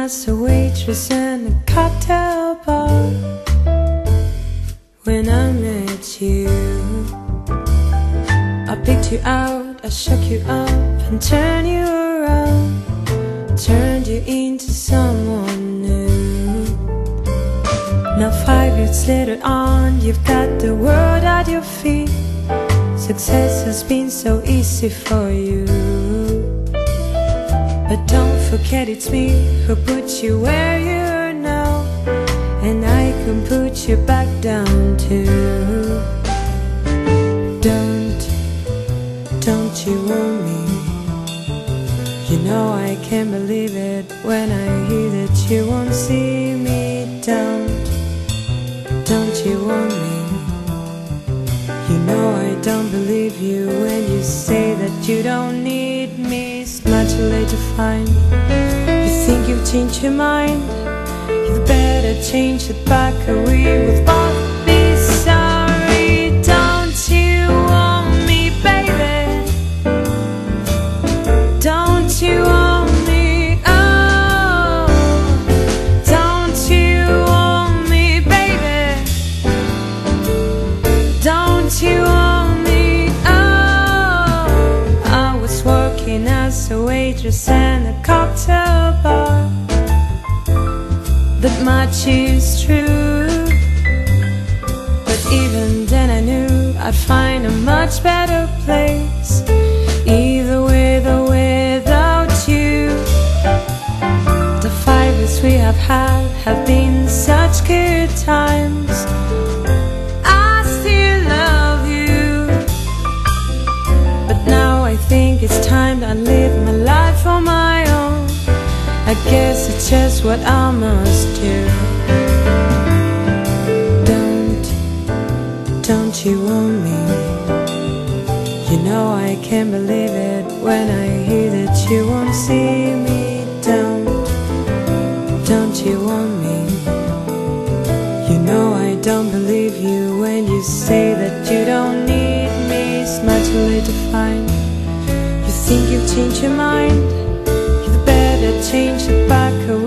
as a waitress in a cocktail bar. When I met you I picked you out, I shook you up and turned you around Turned you into someone new. Now five years later on, you've got the world at your feet. Success has been so easy for you but don't forget it's me who put you where you are now And I can put you back down too. Don't, don't you want me. You know I can't believe it when I hear that you won't see me Don't, don't you want me. You know I don't believe you when you say that you don't need find You think you've changed your mind. You'd better change it back we will both a waitress in a cocktail bar. That much is true. But even then, I knew I'd find a much better place. Either with or without you. The five years we have had have been such good times. I guess it's just what I must do. Don't, don't you want me? You know I can't believe it when I hear that you won't see me. Don't, don't you want me? You know I don't believe you when you say that you don't need me. It's much too late to find. You think you've changed your mind? change it back.